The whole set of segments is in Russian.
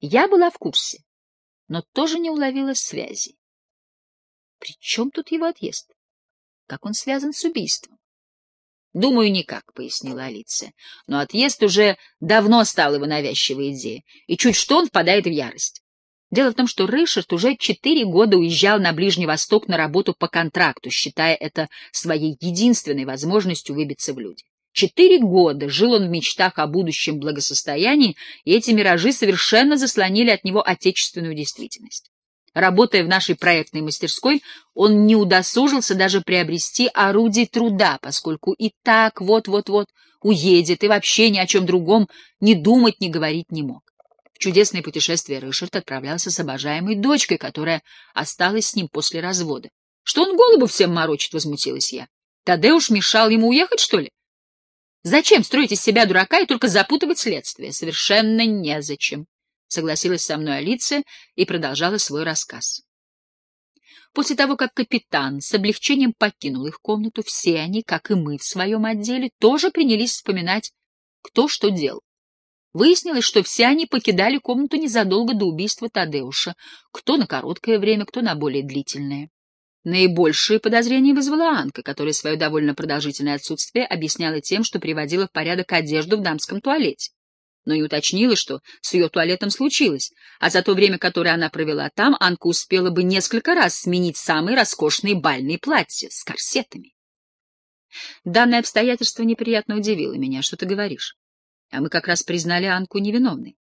Я была в курсе, но тоже не уловила связи. При чем тут его отъезд? Как он связан с убийством? — Думаю, никак, — пояснила Алиция. Но отъезд уже давно стал его навязчивой идеей, и чуть что он впадает в ярость. Дело в том, что Рышард уже четыре года уезжал на Ближний Восток на работу по контракту, считая это своей единственной возможностью выбиться в люди. Четыре года жил он в мечтах о будущем благосостоянии, и эти миражи совершенно заслонили от него отечественную действительность. Работая в нашей проектной мастерской, он не удосужился даже приобрести орудие труда, поскольку и так вот-вот-вот уедет и вообще ни о чем другом ни думать, ни говорить не мог. В чудесное путешествие Рышард отправлялся с обожаемой дочкой, которая осталась с ним после развода. Что он голову всем морочит, возмутилась я. Тадеуш мешал ему уехать, что ли? Зачем строить из себя дурака и только запутывать следствие? Совершенно незачем согласилась со мной Алиция и продолжала свой рассказ. После того, как капитан с облегчением покинул их комнату, все они, как и мы в своем отделе, тоже принялись вспоминать, кто что делал. Выяснилось, что все они покидали комнату незадолго до убийства Тадеуша, кто на короткое время, кто на более длительное. Наибольшие подозрения вызвала Анка, которая свое довольно продолжительное отсутствие объясняла тем, что приводила в порядок одежду в дамском туалете но не уточнила, что с ее туалетом случилось, а за то время, которое она провела там, Анка успела бы несколько раз сменить самые роскошные бальные платья с корсетами. Данное обстоятельство неприятно удивило меня. Что ты говоришь? А мы как раз признали Анку невиновной.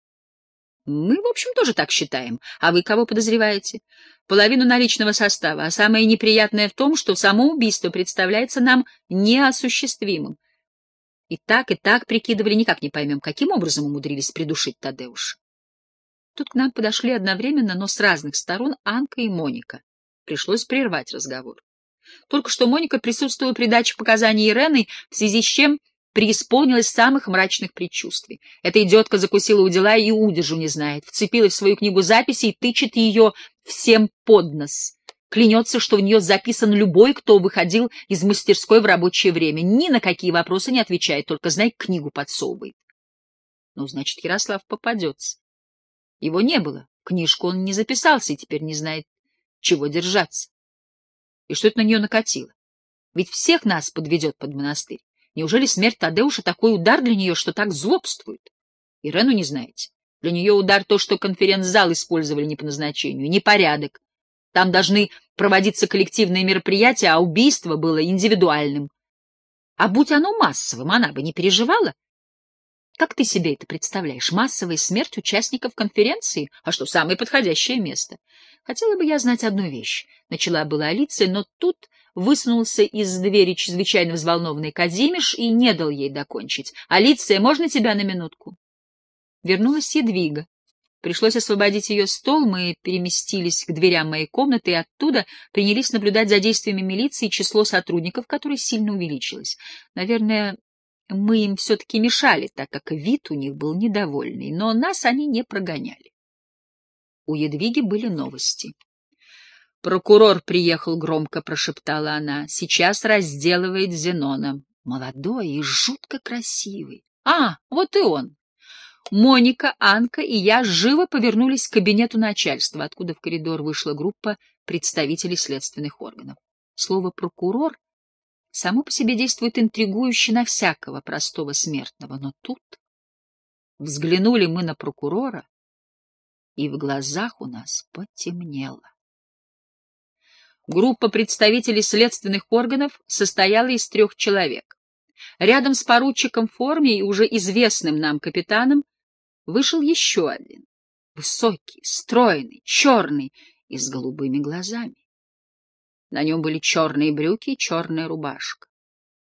Мы, в общем, тоже так считаем. А вы кого подозреваете? Половину наличного состава. А самое неприятное в том, что само убийство представляется нам неосуществимым. И так, и так прикидывали, никак не поймем, каким образом умудрились придушить Тадеуша. Тут к нам подошли одновременно, но с разных сторон Анка и Моника. Пришлось прервать разговор. Только что Моника присутствовала при даче показаний Ирены, в связи с чем преисполнилась самых мрачных предчувствий. Эта идиотка закусила у дела и удержу не знает, вцепилась в свою книгу записей и тычет ее всем под нос. Клянется, что в нее записан любой, кто выходил из мастерской в рабочее время. Ни на какие вопросы не отвечает, только, знай, книгу подсовывает. Ну, значит, Ярослав попадется. Его не было, книжку он не записался и теперь не знает, чего держаться. И что это на нее накатило? Ведь всех нас подведет под монастырь. Неужели смерть Тадеуша такой удар для нее, что так злобствует? Ирену не знаете. Для нее удар то, что конференц-зал использовали не по назначению, непорядок, там должны проводиться коллективные мероприятия, а убийство было индивидуальным. А будь оно массовым, она бы не переживала. Как ты себе это представляешь? Массовая смерть участников конференции? А что, самое подходящее место? Хотела бы я знать одну вещь. Начала была Алиция, но тут высунулся из двери чрезвычайно взволнованный Казимиш и не дал ей докончить. «Алиция, можно тебя на минутку?» Вернулась Едвига. Пришлось освободить ее стол, мы переместились к дверям моей комнаты и оттуда принялись наблюдать за действиями милиции, число сотрудников, которое сильно увеличилось. Наверное, мы им все-таки мешали, так как вид у них был недовольный, но нас они не прогоняли. У Едвиги были новости. «Прокурор приехал громко», — прошептала она. «Сейчас разделывает Зенона. Молодой и жутко красивый. А, вот и он. Моника, Анка и я живо повернулись к кабинету начальства, откуда в коридор вышла группа представителей следственных органов. Слово «прокурор» само по себе действует интригующе на всякого простого смертного, но тут взглянули мы на прокурора, и в глазах у нас потемнело. Группа представителей следственных органов состояла из трех человек. Рядом с поручиком в форме и уже известным нам капитаном вышел еще один, высокий, стройный, черный и с голубыми глазами. На нем были черные брюки и черная рубашка.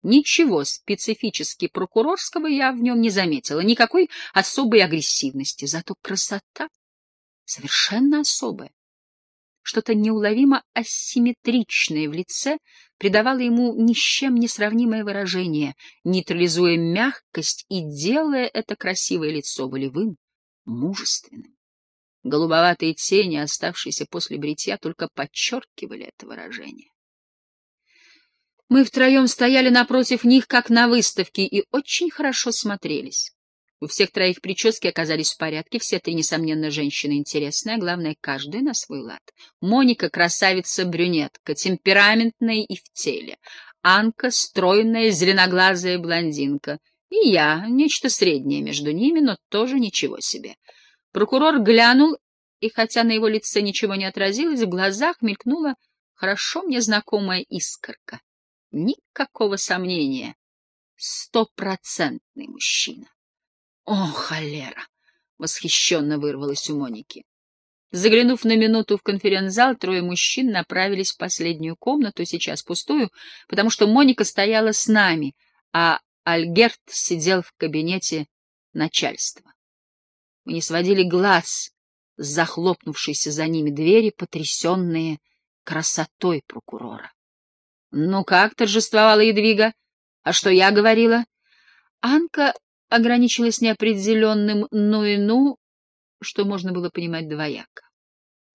Ничего специфически прокурорского я в нем не заметила, никакой особой агрессивности, зато красота совершенно особая. Что-то неуловимо асимметричное в лице придавало ему ни с чем не сравнимое выражение, нейтрализуя мягкость и делая это красивое лицо волевым, мужественным. Голубоватые тени, оставшиеся после бритья, только подчеркивали это выражение. Мы втроем стояли напротив них, как на выставке, и очень хорошо смотрелись. У всех троих прически оказались в порядке, все три, несомненно, женщины интересные, а главное, каждая на свой лад. Моника — красавица-брюнетка, темпераментная и в теле. Анка — стройная, зеленоглазая блондинка. И я — нечто среднее между ними, но тоже ничего себе. Прокурор глянул, и хотя на его лице ничего не отразилось, в глазах мелькнула хорошо мне знакомая искорка. Никакого сомнения. Стопроцентный мужчина. О, холера! Восхищенно вырвалось у Моники. Заглянув на минуту в конференц-зал, трое мужчин направились в последнюю комнату, сейчас пустую, потому что Моника стояла с нами, а Альгерт сидел в кабинете начальства. Мы не сводили глаз с захлопнувшейся за ними двери, потрясенные красотой прокурора. — Ну как, — торжествовала Едвига, — а что я говорила? Анка ограничилась неопределенным «ну и ну», что можно было понимать двояко.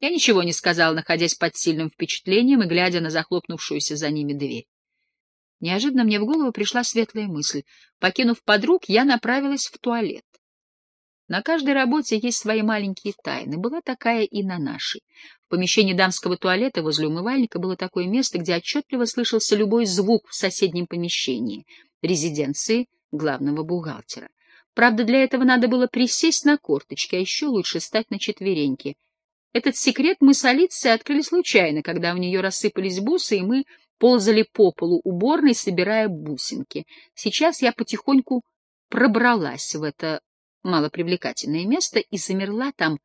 Я ничего не сказал, находясь под сильным впечатлением и глядя на захлопнувшуюся за ними дверь. Неожиданно мне в голову пришла светлая мысль. Покинув подруг, я направилась в туалет. На каждой работе есть свои маленькие тайны. Была такая и на нашей. В помещении дамского туалета возле умывальника было такое место, где отчетливо слышался любой звук в соседнем помещении — резиденции главного бухгалтера. Правда, для этого надо было присесть на корточки, а еще лучше стать на четвереньки. Этот секрет мы с Алицией открыли случайно, когда у нее рассыпались бусы, и мы ползали по полу уборной, собирая бусинки. Сейчас я потихоньку пробралась в это малопривлекательное место и замерла там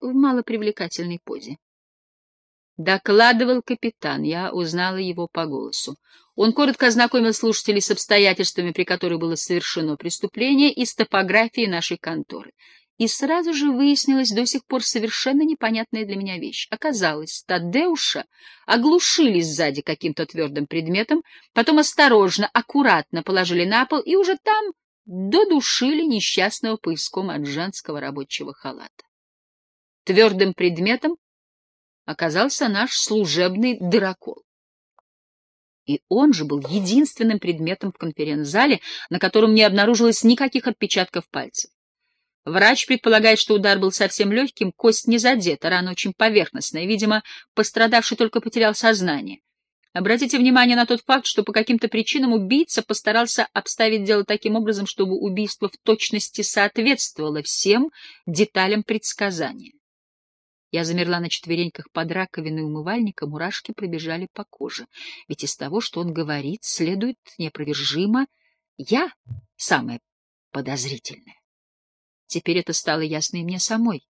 в малопривлекательной позе. Докладывал капитан, я узнала его по голосу. Он коротко ознакомил слушателей с обстоятельствами, при которых было совершено преступление, и с топографией нашей конторы. И сразу же выяснилась до сих пор совершенно непонятная для меня вещь. Оказалось, Тадеуша оглушили сзади каким-то твердым предметом, потом осторожно, аккуратно положили на пол и уже там додушили несчастного поиском от женского рабочего халата. Твердым предметом оказался наш служебный дырокол. И он же был единственным предметом в конференц-зале, на котором не обнаружилось никаких отпечатков пальцев. Врач предполагает, что удар был совсем легким, кость не задета, рана очень поверхностная, видимо, пострадавший только потерял сознание. Обратите внимание на тот факт, что по каким-то причинам убийца постарался обставить дело таким образом, чтобы убийство в точности соответствовало всем деталям предсказания. Я замерла на четвереньках под раковиной умывальника, мурашки пробежали по коже. Ведь из того, что он говорит, следует неопровержимо я самая подозрительная. Теперь это стало ясно и мне самой.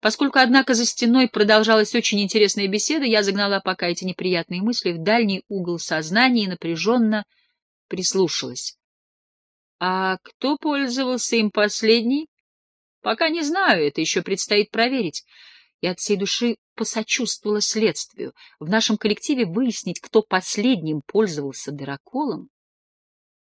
Поскольку, однако, за стеной продолжалась очень интересная беседа, я загнала пока эти неприятные мысли в дальний угол сознания и напряженно прислушалась. — А кто пользовался им последний? — Пока не знаю, это еще предстоит проверить и от всей души посочувствовала следствию. В нашем коллективе выяснить, кто последним пользовался дыроколом,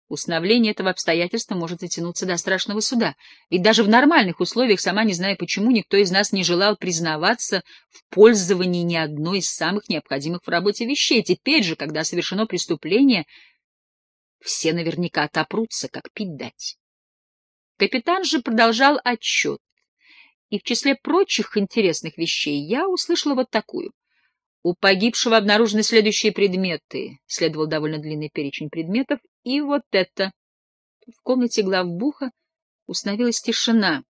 Установление этого обстоятельства может затянуться до страшного суда, ведь даже в нормальных условиях, сама не зная почему, никто из нас не желал признаваться в пользовании ни одной из самых необходимых в работе вещей. Теперь же, когда совершено преступление, все наверняка отопрутся, как пить дать. Капитан же продолжал отчет, и в числе прочих интересных вещей я услышала вот такую. У погибшего обнаружены следующие предметы, следовал довольно длинный перечень предметов, и вот это. В комнате главбуха установилась тишина,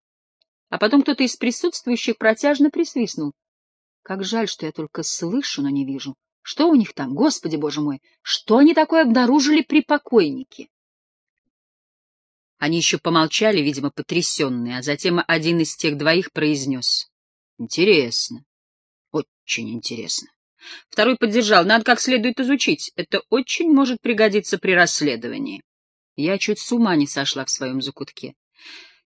а потом кто-то из присутствующих протяжно присвистнул. Как жаль, что я только слышу, но не вижу. Что у них там, господи боже мой, что они такое обнаружили при покойнике? Они еще помолчали, видимо, потрясенные, а затем один из тех двоих произнес. — Интересно. Очень интересно. Второй поддержал. Надо как следует изучить. Это очень может пригодиться при расследовании. Я чуть с ума не сошла в своем закутке.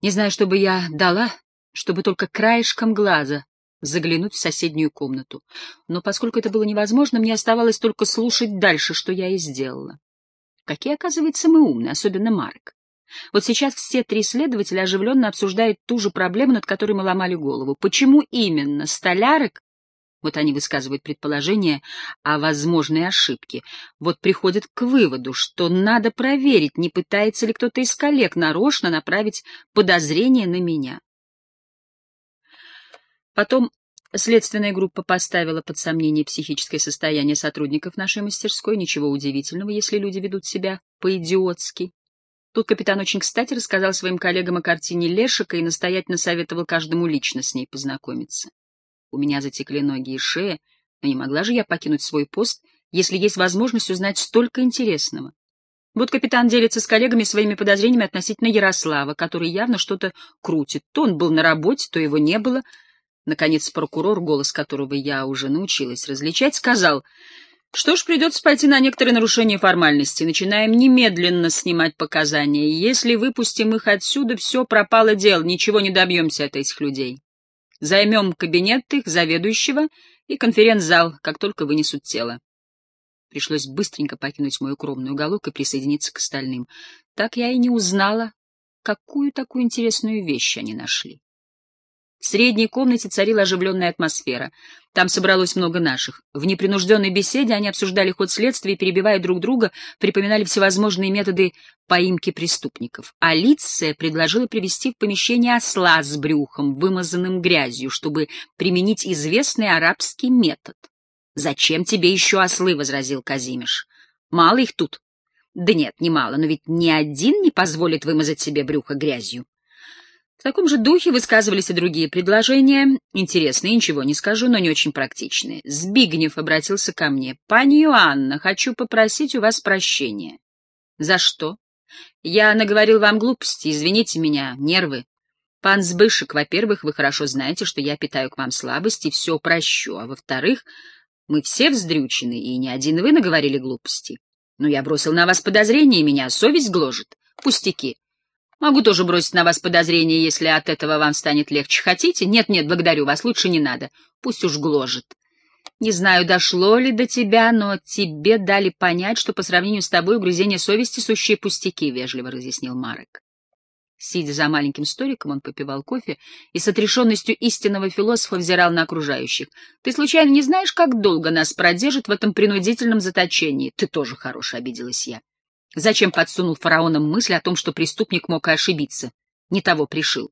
Не знаю, что бы я дала, чтобы только краешком глаза заглянуть в соседнюю комнату. Но поскольку это было невозможно, мне оставалось только слушать дальше, что я и сделала. Какие, оказывается, мы умные, особенно Марк. Вот сейчас все три следователя оживленно обсуждают ту же проблему, над которой мы ломали голову. Почему именно столярок Вот они высказывают предположение о возможной ошибке. Вот приходят к выводу, что надо проверить, не пытается ли кто-то из коллег нарочно направить подозрение на меня. Потом следственная группа поставила под сомнение психическое состояние сотрудников нашей мастерской. Ничего удивительного, если люди ведут себя по-идиотски. Тут капитан очень кстати рассказал своим коллегам о картине Лешика и настоятельно советовал каждому лично с ней познакомиться. У меня затекли ноги и шея, но не могла же я покинуть свой пост, если есть возможность узнать столько интересного. Вот капитан делится с коллегами своими подозрениями относительно Ярослава, который явно что-то крутит. То он был на работе, то его не было. Наконец прокурор, голос которого я уже научилась различать, сказал, что ж, придется пойти на некоторые нарушения формальности. Начинаем немедленно снимать показания. Если выпустим их отсюда, все пропало дело, ничего не добьемся от этих людей. Займем кабинет их заведующего и конференц-зал, как только вынесут тело. Пришлось быстренько покинуть мой укромный уголок и присоединиться к остальным. Так я и не узнала, какую такую интересную вещь они нашли. В средней комнате царила оживленная атмосфера. Там собралось много наших. В непринужденной беседе они обсуждали ход следствия, перебивая друг друга, припоминали всевозможные методы поимки преступников. Алиция предложила привести в помещение осла с брюхом, вымазанным грязью, чтобы применить известный арабский метод. «Зачем тебе еще ослы?» — возразил Казимиш. «Мало их тут». «Да нет, не мало, но ведь ни один не позволит вымазать себе брюхо грязью». В таком же духе высказывались и другие предложения, интересные, ничего не скажу, но не очень практичные. Збигнев обратился ко мне. «Пани Иоанна, хочу попросить у вас прощения». «За что?» «Я наговорил вам глупости, извините меня, нервы. Пан Сбышек, во-первых, вы хорошо знаете, что я питаю к вам слабость и все прощу, а во-вторых, мы все вздрючены, и ни один вы наговорили глупости. Но я бросил на вас подозрение, и меня совесть гложет. Пустяки. Могу тоже бросить на вас подозрение, если от этого вам станет легче. Хотите? Нет-нет, благодарю вас, лучше не надо. Пусть уж гложет. Не знаю, дошло ли до тебя, но тебе дали понять, что по сравнению с тобой угрызение совести — сущие пустяки, — вежливо разъяснил Марек. Сидя за маленьким столиком, он попивал кофе и с отрешенностью истинного философа взирал на окружающих. «Ты случайно не знаешь, как долго нас продержит в этом принудительном заточении?» «Ты тоже хорош», — обиделась я. Зачем подсунул фараонам мысль о том, что преступник мог и ошибиться? Не того пришил.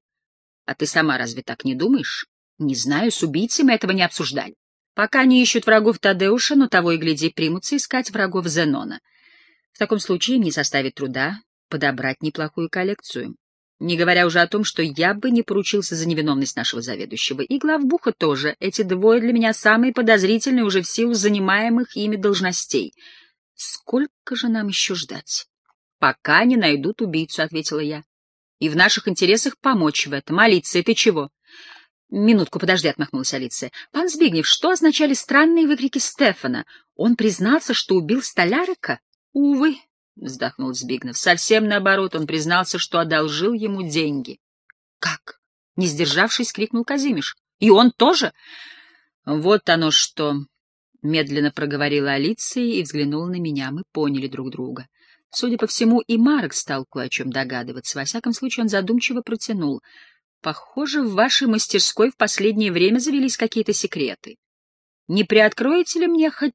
А ты сама разве так не думаешь? Не знаю, с убийцей мы этого не обсуждали. Пока не ищут врагов Тадеуша, но того и гляди примутся искать врагов Зенона. В таком случае мне составит труда подобрать неплохую коллекцию. Не говоря уже о том, что я бы не поручился за невиновность нашего заведующего. И главбуха тоже. Эти двое для меня самые подозрительные уже в силу занимаемых ими должностей — Сколько же нам еще ждать? Пока не найдут убийцу, — ответила я. И в наших интересах помочь в этом. Алиция, ты чего? Минутку, подожди, — отмахнулась Алиция. Пан Збигнев, что означали странные выкрики Стефана? Он признался, что убил столярика? Увы, — вздохнул Збигнев. Совсем наоборот, он признался, что одолжил ему деньги. Как? Не сдержавшись, крикнул Казимиш. И он тоже? Вот оно что. Медленно проговорила Алиция и взглянула на меня. Мы поняли друг друга. Судя по всему, и Марк стал кое о чем догадываться. Во всяком случае, он задумчиво протянул. Похоже, в вашей мастерской в последнее время завелись какие-то секреты. Не приоткроете ли мне хоть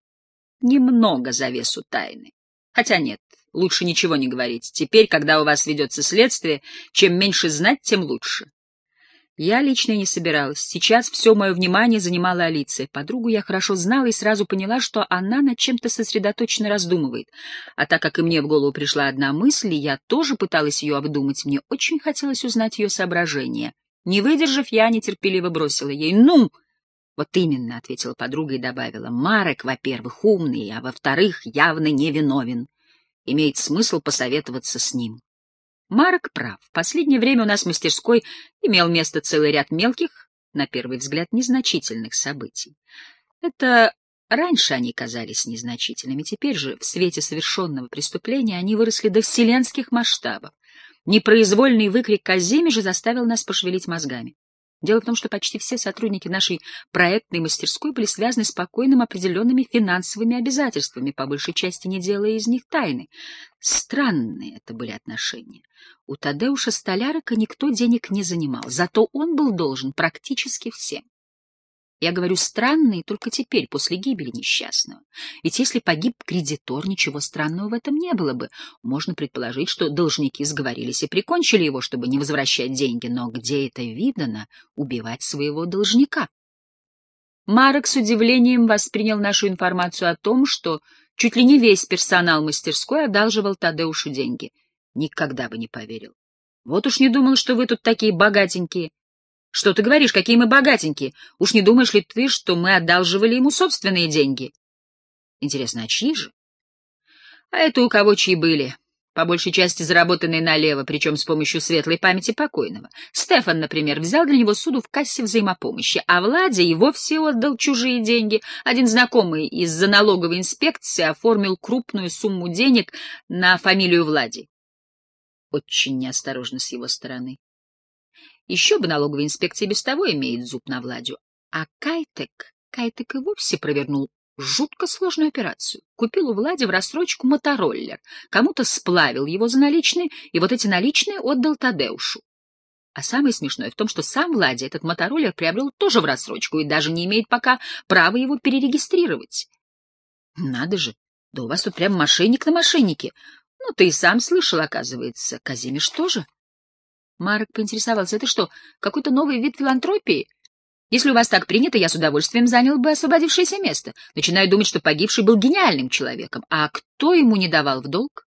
немного завесу тайны? Хотя нет, лучше ничего не говорить. Теперь, когда у вас ведется следствие, чем меньше знать, тем лучше. Я лично не собиралась. Сейчас все мое внимание занимала Алиция. Подругу я хорошо знала и сразу поняла, что она над чем-то сосредоточенно раздумывает. А так как и мне в голову пришла одна мысль, и я тоже пыталась ее обдумать, мне очень хотелось узнать ее соображения. Не выдержав, я нетерпеливо бросила ей «Ну!» «Вот именно», — ответила подруга и добавила. «Марек, во-первых, умный, а во-вторых, явно невиновен. Имеет смысл посоветоваться с ним». Марк прав. В последнее время у нас в мастерской имел место целый ряд мелких, на первый взгляд, незначительных событий. Это раньше они казались незначительными, теперь же, в свете совершенного преступления, они выросли до вселенских масштабов. Непроизвольный выкрик Казимежа заставил нас пошевелить мозгами. Дело в том, что почти все сотрудники нашей проектной мастерской были связаны с покойным определенными финансовыми обязательствами, по большей части не делая из них тайны. Странные это были отношения. У Тадеуша Столярика никто денег не занимал, зато он был должен практически всем. Я говорю странные только теперь, после гибели несчастного. Ведь если погиб кредитор, ничего странного в этом не было бы. Можно предположить, что должники сговорились и прикончили его, чтобы не возвращать деньги. Но где это видано — убивать своего должника? Марок с удивлением воспринял нашу информацию о том, что чуть ли не весь персонал мастерской одалживал Тадеушу деньги. Никогда бы не поверил. Вот уж не думал, что вы тут такие богатенькие. Что ты говоришь, какие мы богатенькие? Уж не думаешь ли ты, что мы одалживали ему собственные деньги? Интересно, а чьи же? А это у кого чьи были? По большей части заработанные налево, причем с помощью светлой памяти покойного. Стефан, например, взял для него суду в кассе взаимопомощи, а Владе и вовсе отдал чужие деньги. Один знакомый из-за налоговой инспекции оформил крупную сумму денег на фамилию Влади. Очень неосторожно с его стороны. Еще бы налоговая инспекция без того имеет зуб на Владю. А Кайтек, Кайтек и вовсе провернул жутко сложную операцию. Купил у Влади в рассрочку мотороллер, кому-то сплавил его за наличные, и вот эти наличные отдал Тадеушу. А самое смешное в том, что сам Влади этот мотороллер приобрел тоже в рассрочку и даже не имеет пока права его перерегистрировать. Надо же, да у вас тут прям мошенник на мошеннике. Ну, ты и сам слышал, оказывается. Казимиш тоже. Марк поинтересовался, это что, какой-то новый вид филантропии? Если у вас так принято, я с удовольствием занял бы освободившееся место. Начинаю думать, что погибший был гениальным человеком. А кто ему не давал в долг?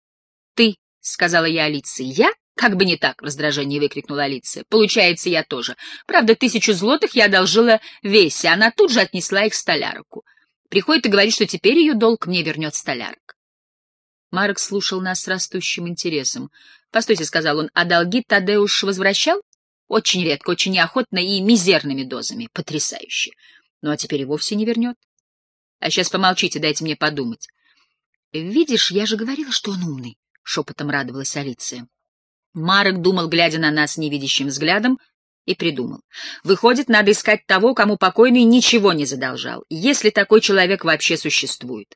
Ты, — сказала я Алисе. Я? Как бы не так, — в раздражении выкрикнула Алиция. Получается, я тоже. Правда, тысячу злотых я одолжила Весе, она тут же отнесла их столяроку. Приходит и говорит, что теперь ее долг мне вернет столярок. Марк слушал нас с растущим интересом. — Постойте, — сказал он, — а долги Тадеуш возвращал? — Очень редко, очень неохотно и мизерными дозами. Потрясающе. Ну, а теперь и вовсе не вернет. А сейчас помолчите, дайте мне подумать. — Видишь, я же говорила, что он умный, — шепотом радовалась Алиция. Марк думал, глядя на нас невидящим взглядом, и придумал. Выходит, надо искать того, кому покойный ничего не задолжал, если такой человек вообще существует.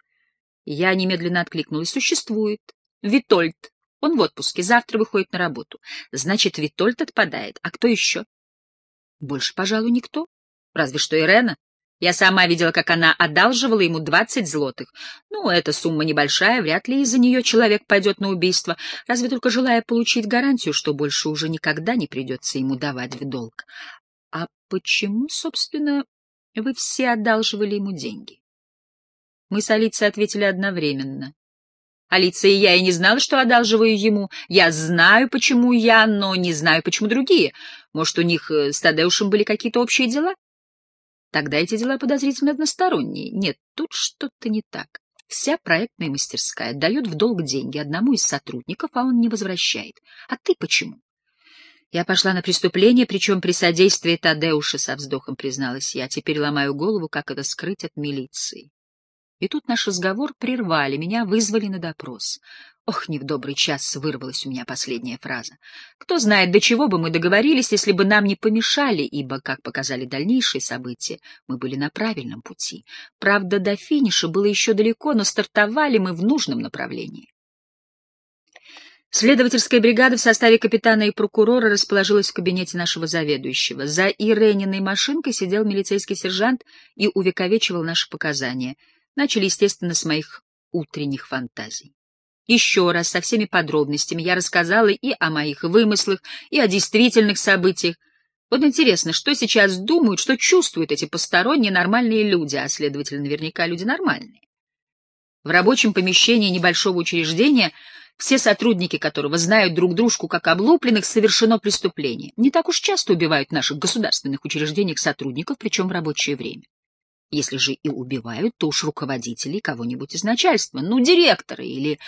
Я немедленно откликнулась. Существует. Витольд. Он в отпуске, завтра выходит на работу. Значит, Витольд отпадает. А кто еще? Больше, пожалуй, никто. Разве что Ирена. Я сама видела, как она одалживала ему двадцать злотых. Ну, эта сумма небольшая, вряд ли из-за нее человек пойдет на убийство, разве только желая получить гарантию, что больше уже никогда не придется ему давать в долг. А почему, собственно, вы все одалживали ему деньги? Мы с Алицей ответили одновременно. Алиция я и не знала, что одалживаю ему. Я знаю, почему я, но не знаю, почему другие. Может, у них э, с Тадеушем были какие-то общие дела? Тогда эти дела подозрительно односторонние. Нет, тут что-то не так. Вся проектная мастерская дает в долг деньги одному из сотрудников, а он не возвращает. А ты почему? Я пошла на преступление, причем при содействии Тадеуша, со вздохом призналась я. Теперь ломаю голову, как это скрыть от милиции. И тут наш разговор прервали, меня вызвали на допрос. Ох, не в добрый час вырвалась у меня последняя фраза. Кто знает, до чего бы мы договорились, если бы нам не помешали, ибо, как показали дальнейшие события, мы были на правильном пути. Правда, до финиша было еще далеко, но стартовали мы в нужном направлении. Следовательская бригада в составе капитана и прокурора расположилась в кабинете нашего заведующего. За Ирениной машинкой сидел милицейский сержант и увековечивал наши показания — начали, естественно, с моих утренних фантазий. Еще раз, со всеми подробностями, я рассказала и о моих вымыслах, и о действительных событиях. Вот интересно, что сейчас думают, что чувствуют эти посторонние нормальные люди, а, следовательно, наверняка люди нормальные. В рабочем помещении небольшого учреждения, все сотрудники которого знают друг дружку как облупленных, совершено преступление. Не так уж часто убивают в наших государственных учреждениях сотрудников, причем в рабочее время. Если же и убивают, то уж руководителей кого-нибудь из начальства, ну, директора или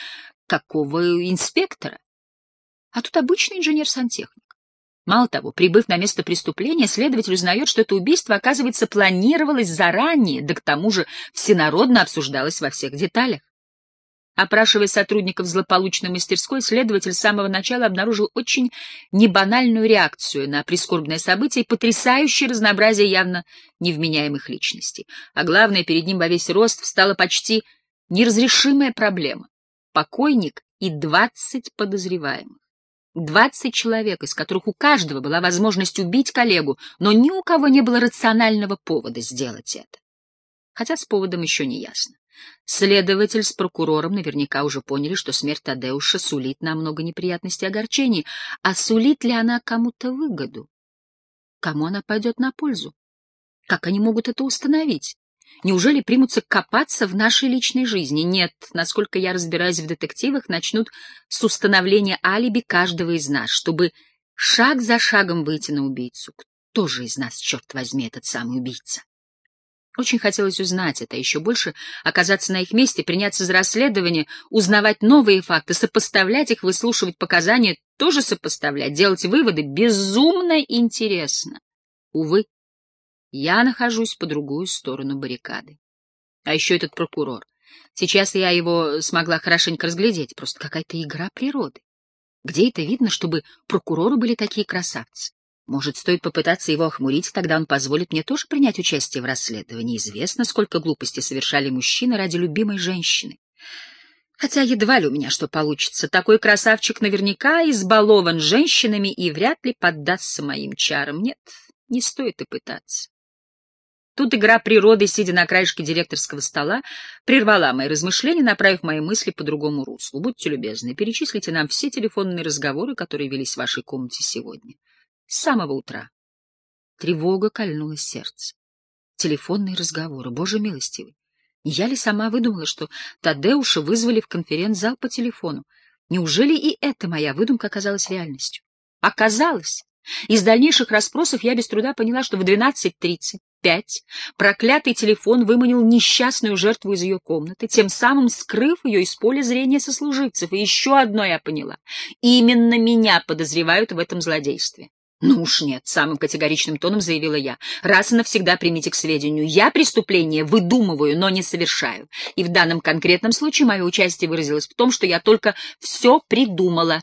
какого инспектора. А тут обычный инженер-сантехник. Мало того, прибыв на место преступления, следователь узнает, что это убийство, оказывается, планировалось заранее, да к тому же всенародно обсуждалось во всех деталях. Опрашивая сотрудников злополучной мастерской, следователь с самого начала обнаружил очень небанальную реакцию на прискорбное событие и потрясающее разнообразие явно невменяемых личностей. А главное, перед ним во весь рост встала почти неразрешимая проблема — покойник и двадцать подозреваемых. Двадцать человек, из которых у каждого была возможность убить коллегу, но ни у кого не было рационального повода сделать это. Хотя с поводом еще не ясно. Следователь с прокурором наверняка уже поняли, что смерть Тадеуша сулит нам много неприятностей и огорчений, а сулит ли она кому-то выгоду? Кому она пойдет на пользу? Как они могут это установить? Неужели примутся копаться в нашей личной жизни? Нет, насколько я разбираюсь в детективах, начнут с установления алиби каждого из нас, чтобы шаг за шагом выйти на убийцу. Кто же из нас, черт возьми, этот самый убийца? Очень хотелось узнать это, еще больше оказаться на их месте, приняться за расследование, узнавать новые факты, сопоставлять их, выслушивать показания, тоже сопоставлять, делать выводы. Безумно интересно. Увы, я нахожусь по другую сторону баррикады. А еще этот прокурор. Сейчас я его смогла хорошенько разглядеть, просто какая-то игра природы. Где это видно, чтобы прокуроры были такие красавцы? Может, стоит попытаться его охмурить, тогда он позволит мне тоже принять участие в расследовании. Известно, сколько глупостей совершали мужчины ради любимой женщины. Хотя едва ли у меня что получится. Такой красавчик наверняка избалован женщинами и вряд ли поддастся моим чарам. Нет, не стоит и пытаться. Тут игра природы, сидя на краешке директорского стола, прервала мои размышления, направив мои мысли по другому руслу. Будьте любезны, перечислите нам все телефонные разговоры, которые велись в вашей комнате сегодня. С самого утра. Тревога кольнула сердце. Телефонные разговоры, боже милостивый. Я ли сама выдумала, что Тадеуша вызвали в конференц-зал по телефону? Неужели и эта моя выдумка оказалась реальностью? Оказалось. Из дальнейших расспросов я без труда поняла, что в 12.30 пять проклятый телефон выманил несчастную жертву из ее комнаты, тем самым скрыв ее из поля зрения сослуживцев. И еще одно я поняла. Именно меня подозревают в этом злодействе. «Ну уж нет», — самым категоричным тоном заявила я. «Раз и навсегда примите к сведению. Я преступление выдумываю, но не совершаю. И в данном конкретном случае мое участие выразилось в том, что я только все придумала,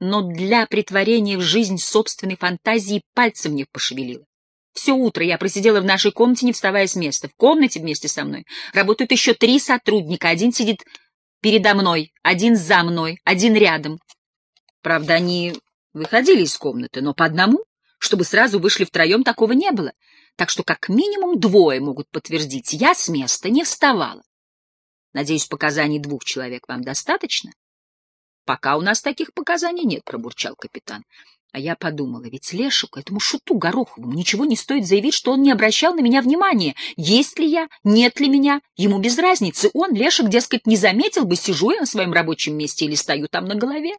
но для притворения в жизнь собственной фантазии пальцем не пошевелила. Все утро я просидела в нашей комнате, не вставая с места. В комнате вместе со мной работают еще три сотрудника. Один сидит передо мной, один за мной, один рядом. Правда, они выходили из комнаты, но по одному, чтобы сразу вышли втроем, такого не было. Так что как минимум двое могут подтвердить, я с места не вставала. Надеюсь, показаний двух человек вам достаточно? Пока у нас таких показаний нет, пробурчал капитан. А я подумала, ведь Лешику, этому шуту Гороховому, ничего не стоит заявить, что он не обращал на меня внимания. Есть ли я, нет ли меня, ему без разницы. Он, Лешик, дескать, не заметил бы, сижу я на своем рабочем месте или стою там на голове.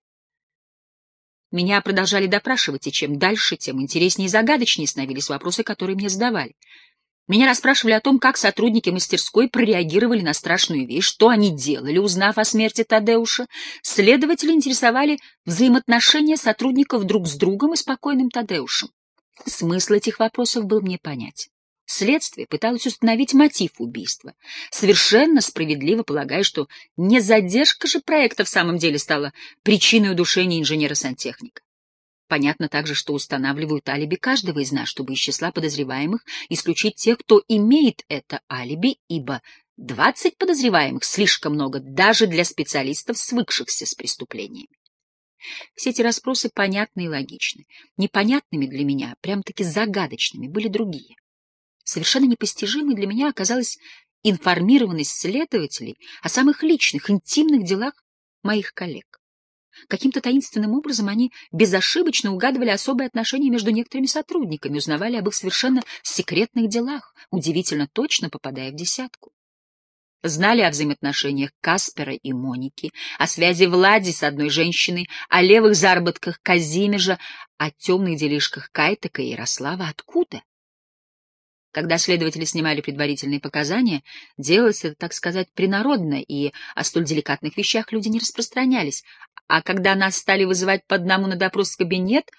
Меня продолжали допрашивать, и чем дальше, тем интереснее и загадочнее становились вопросы, которые мне задавали. Меня расспрашивали о том, как сотрудники мастерской прореагировали на страшную вещь, что они делали, узнав о смерти Тадеуша. Следователи интересовали взаимоотношения сотрудников друг с другом и спокойным Тадеушем. Смысл этих вопросов был мне понятен. Следствие пыталось установить мотив убийства, совершенно справедливо полагая, что не задержка же проекта в самом деле стала причиной удушения инженера-сантехника. Понятно также, что устанавливают алиби каждого из нас, чтобы из числа подозреваемых исключить тех, кто имеет это алиби, ибо двадцать подозреваемых слишком много даже для специалистов, свыкшихся с преступлениями. Все эти расспросы понятны и логичны. Непонятными для меня, прям-таки загадочными, были другие. Совершенно непостижимой для меня оказалась информированность следователей о самых личных, интимных делах моих коллег. Каким-то таинственным образом они безошибочно угадывали особые отношения между некоторыми сотрудниками, узнавали об их совершенно секретных делах, удивительно точно попадая в десятку. Знали о взаимоотношениях Каспера и Моники, о связи Влади с одной женщиной, о левых заработках Казимежа, о темных делишках Кайтека и Ярослава. Откуда? Когда следователи снимали предварительные показания, делалось это, так сказать, принародно, и о столь деликатных вещах люди не распространялись. А когда нас стали вызывать по одному на допрос в кабинет,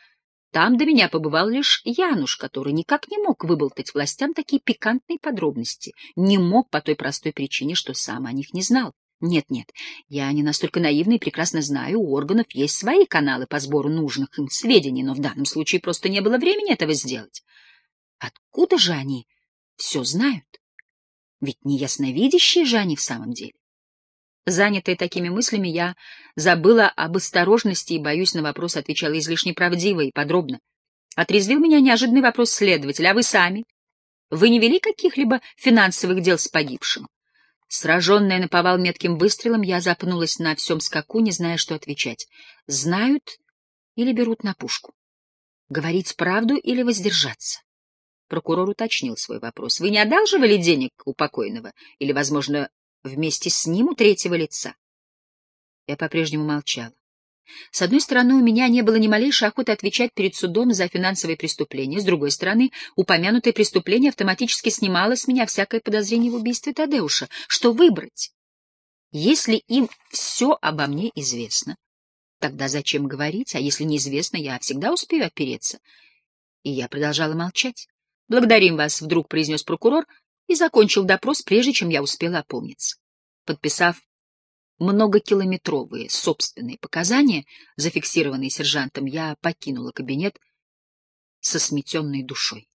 там до меня побывал лишь Януш, который никак не мог выболтать властям такие пикантные подробности. Не мог по той простой причине, что сам о них не знал. Нет-нет, я не настолько наивна и прекрасно знаю, у органов есть свои каналы по сбору нужных им сведений, но в данном случае просто не было времени этого сделать. Откуда же они все знают? Ведь не ясновидящие же они в самом деле. Занятая такими мыслями, я забыла об осторожности и, боюсь, на вопрос отвечала излишне правдиво и подробно. Отрезвил меня неожиданный вопрос следователя. А вы сами? Вы не вели каких-либо финансовых дел с погибшим? Сраженная наповал метким выстрелом, я запнулась на всем скаку, не зная, что отвечать. Знают или берут на пушку? Говорить правду или воздержаться? Прокурор уточнил свой вопрос. Вы не одалживали денег у покойного? Или, возможно, вместе с ним у третьего лица? Я по-прежнему молчала. С одной стороны, у меня не было ни малейшей охоты отвечать перед судом за финансовые преступления. С другой стороны, упомянутое преступление автоматически снимало с меня всякое подозрение в убийстве Тадеуша. Что выбрать? Если им все обо мне известно, тогда зачем говорить? А если неизвестно, я всегда успею опереться. И я продолжала молчать. «Благодарим вас», — вдруг произнес прокурор и закончил допрос, прежде чем я успела опомниться. Подписав многокилометровые собственные показания, зафиксированные сержантом, я покинула кабинет со сметенной душой.